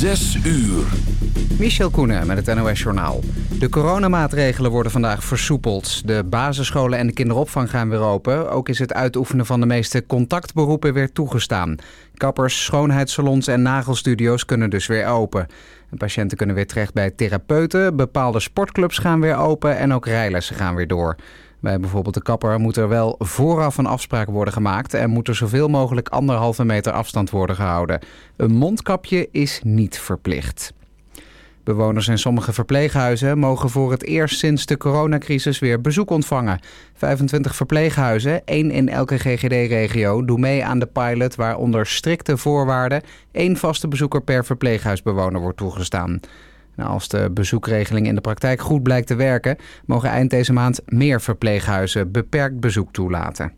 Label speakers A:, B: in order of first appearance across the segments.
A: Zes uur.
B: Michel Koenen met het NOS-journaal. De coronamaatregelen worden vandaag versoepeld. De basisscholen en de kinderopvang gaan weer open. Ook is het uitoefenen van de meeste contactberoepen weer toegestaan. Kappers, schoonheidssalons en nagelstudio's kunnen dus weer open. patiënten kunnen weer terecht bij therapeuten. Bepaalde sportclubs gaan weer open en ook rijlessen gaan weer door. Bij bijvoorbeeld de kapper moet er wel vooraf een afspraak worden gemaakt en moet er zoveel mogelijk anderhalve meter afstand worden gehouden. Een mondkapje is niet verplicht. Bewoners in sommige verpleeghuizen mogen voor het eerst sinds de coronacrisis weer bezoek ontvangen. 25 verpleeghuizen, één in elke GGD-regio, doen mee aan de pilot waar onder strikte voorwaarden één vaste bezoeker per verpleeghuisbewoner wordt toegestaan. Nou, als de bezoekregeling in de praktijk goed blijkt te werken, mogen eind deze maand meer verpleeghuizen beperkt bezoek toelaten.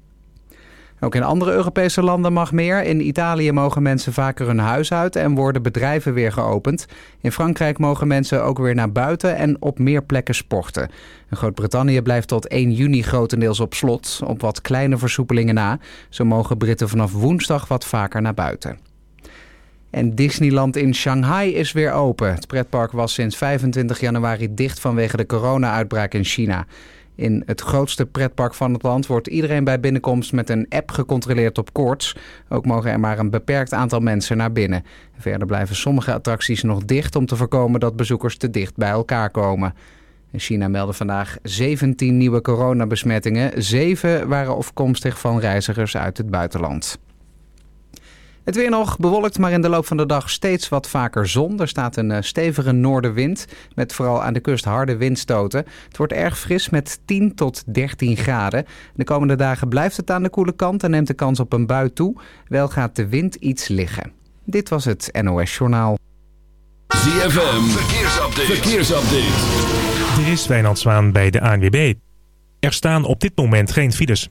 B: Ook in andere Europese landen mag meer. In Italië mogen mensen vaker hun huis uit en worden bedrijven weer geopend. In Frankrijk mogen mensen ook weer naar buiten en op meer plekken sporten. Groot-Brittannië blijft tot 1 juni grotendeels op slot, op wat kleine versoepelingen na. Zo mogen Britten vanaf woensdag wat vaker naar buiten. En Disneyland in Shanghai is weer open. Het pretpark was sinds 25 januari dicht vanwege de corona-uitbraak in China. In het grootste pretpark van het land wordt iedereen bij binnenkomst met een app gecontroleerd op koorts. Ook mogen er maar een beperkt aantal mensen naar binnen. Verder blijven sommige attracties nog dicht om te voorkomen dat bezoekers te dicht bij elkaar komen. China meldde vandaag 17 nieuwe coronabesmettingen. Zeven waren afkomstig van reizigers uit het buitenland. Het weer nog bewolkt, maar in de loop van de dag steeds wat vaker zon. Er staat een eh, stevige noordenwind met vooral aan de kust harde windstoten. Het wordt erg fris met 10 tot 13 graden. De komende dagen blijft het aan de koele kant en neemt de kans op een bui toe. Wel gaat de wind iets liggen. Dit was het NOS Journaal.
A: ZFM, verkeersupdate. verkeersupdate.
C: Er is Wijnand Zwaan bij de ANWB. Er staan op dit moment geen files.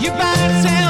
D: You better tell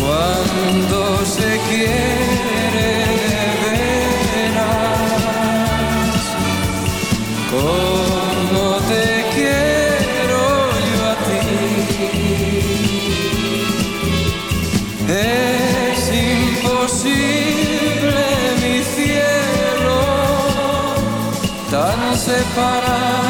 E: Cuando se quiere de veras, como te quiero yo a ti, es imposible mi cielo, tan separados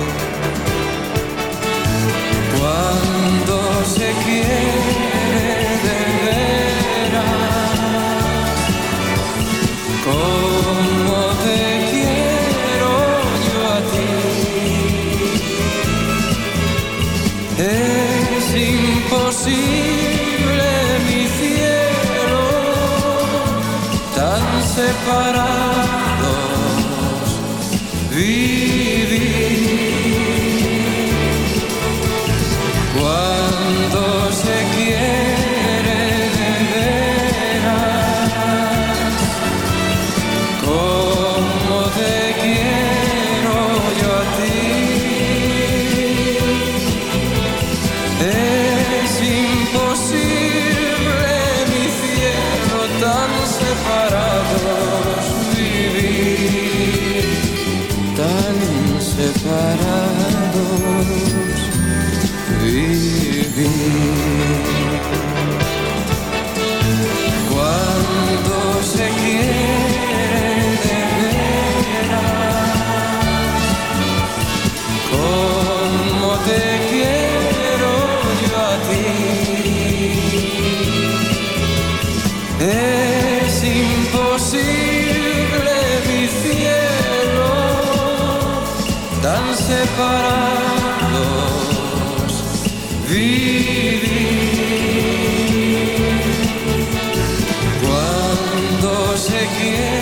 E: Cuando se quiere de veras, como te quiero yo a ti, es imposible mi cielo, tan separados
D: again.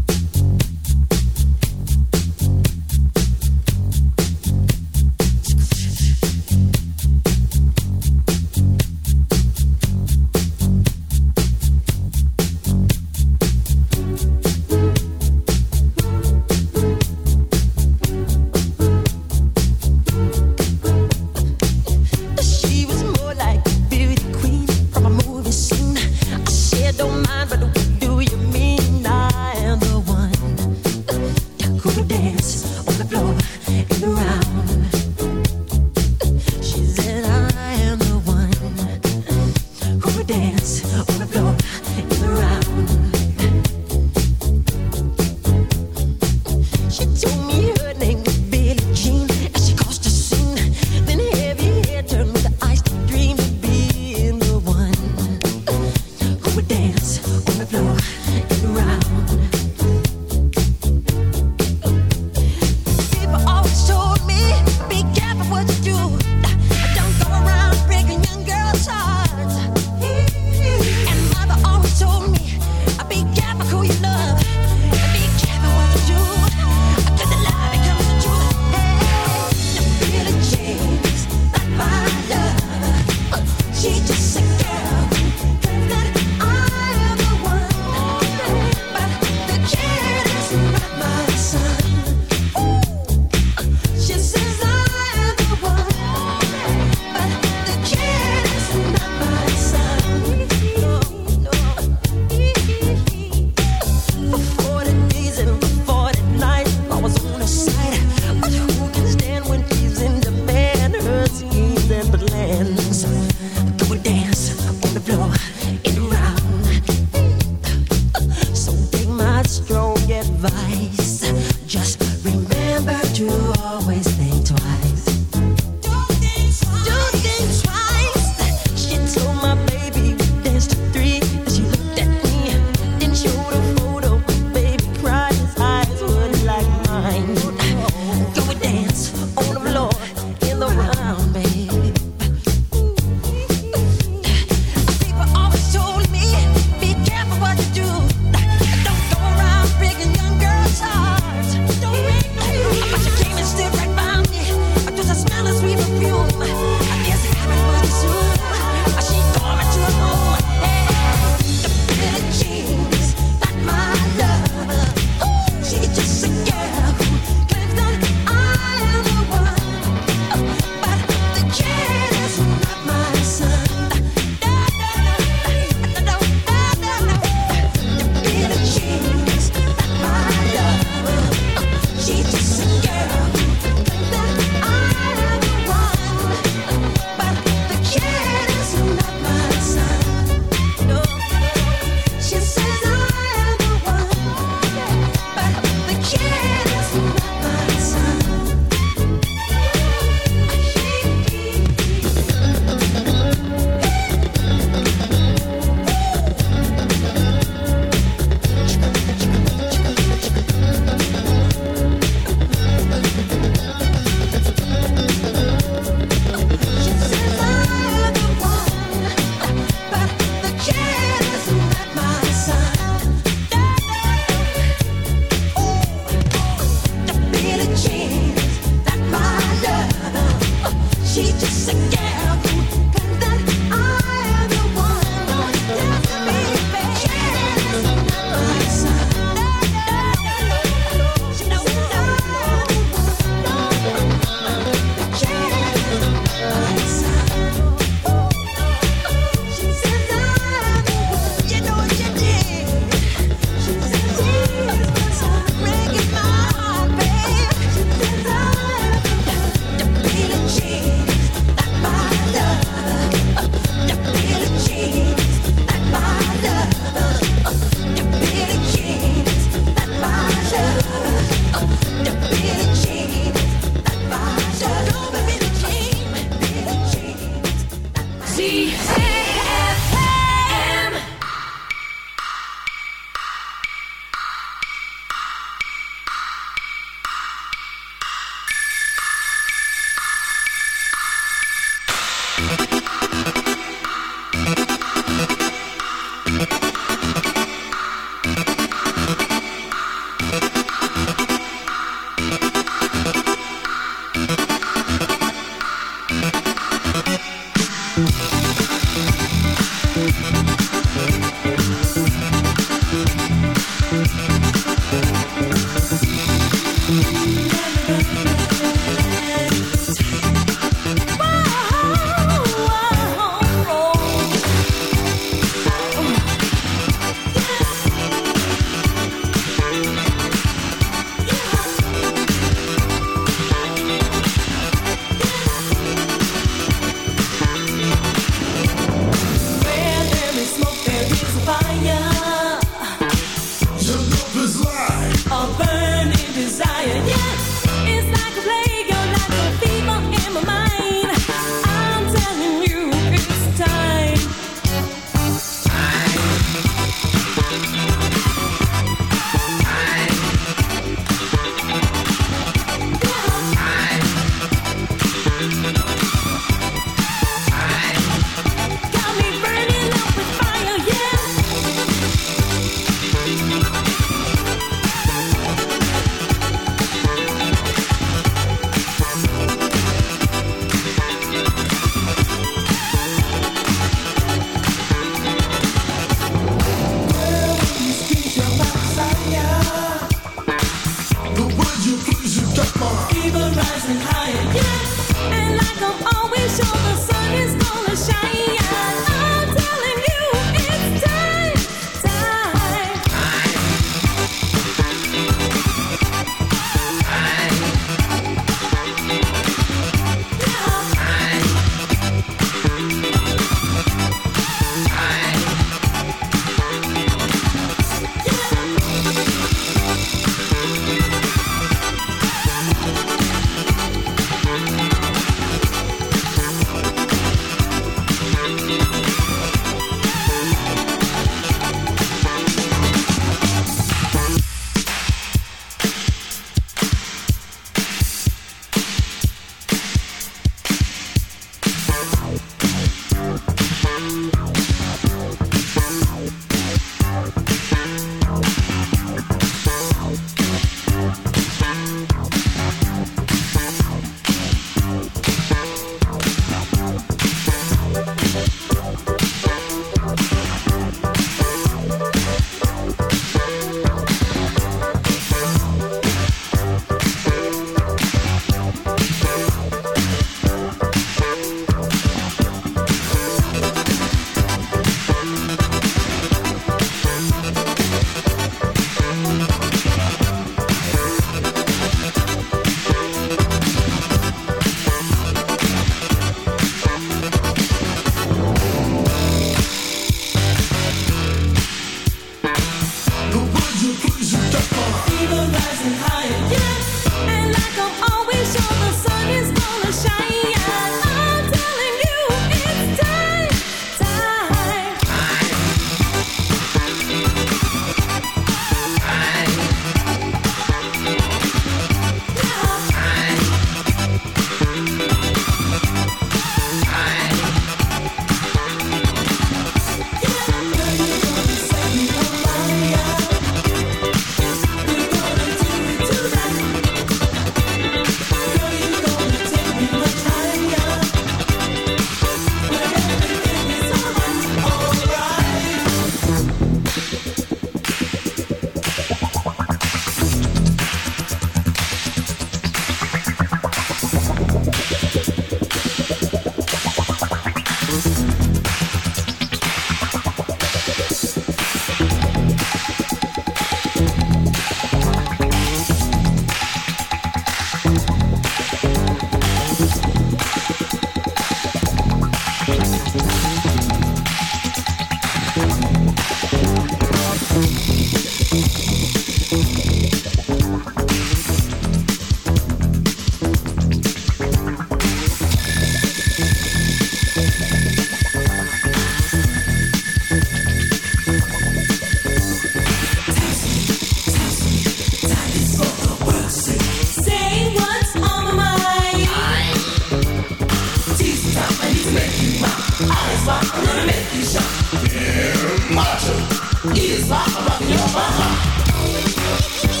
D: Ja rock your mama.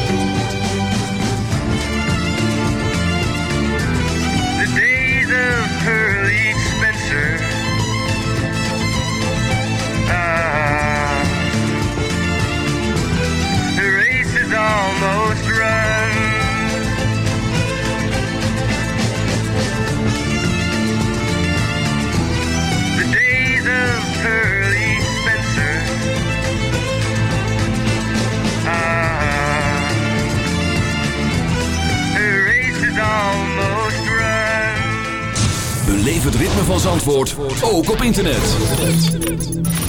F: Pete Spencer.
G: Ah, the race is almost Beleef het ritme
H: van Zandvoort ook op internet.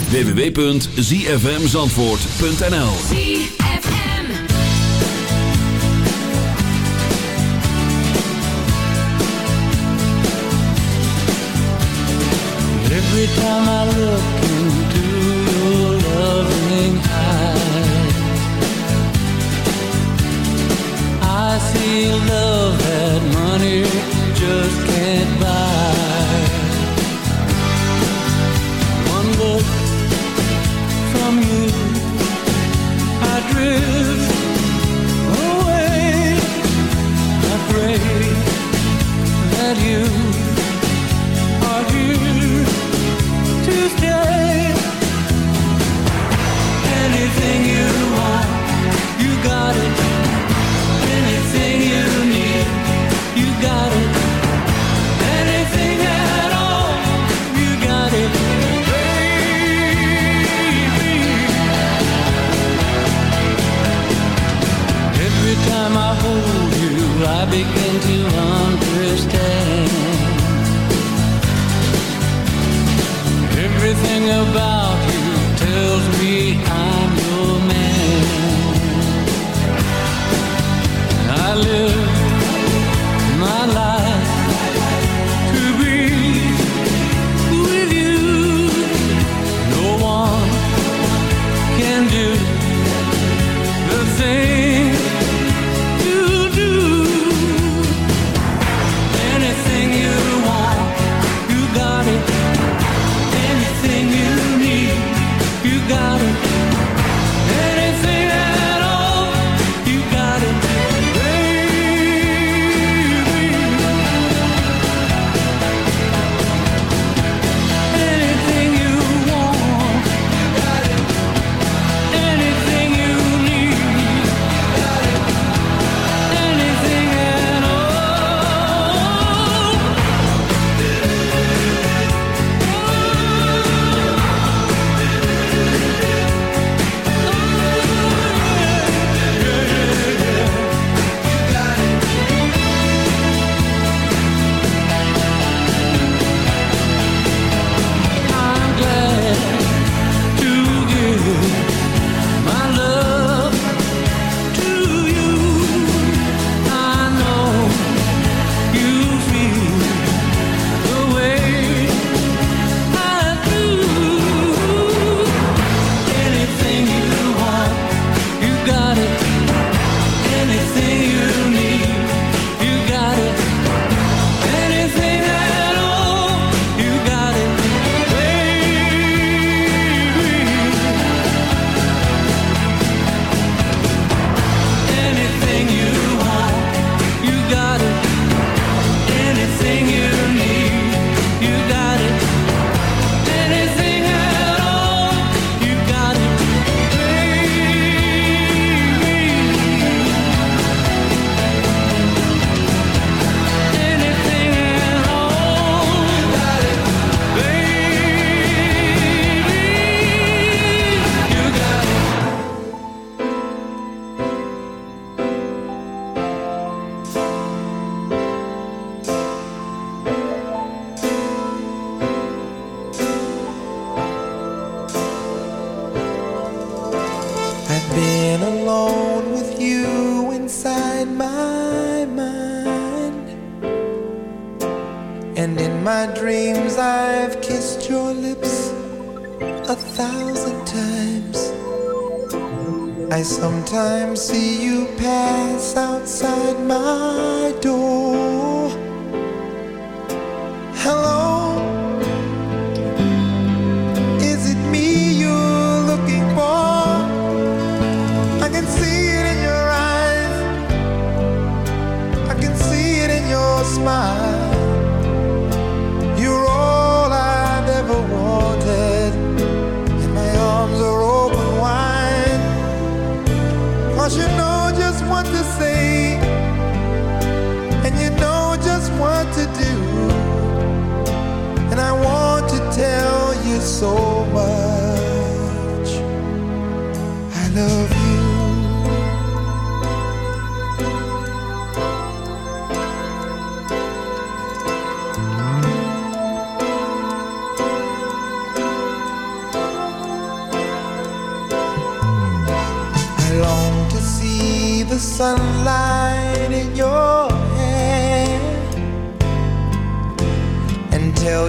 H: www.zfmzandvoort.nl
E: Every time I look into your loving eyes I see love
I: I've kissed your lips a thousand times. I sometimes see you pass outside my door. Hello. so much. I love you.
J: I long to see the sun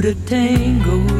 K: The
A: tango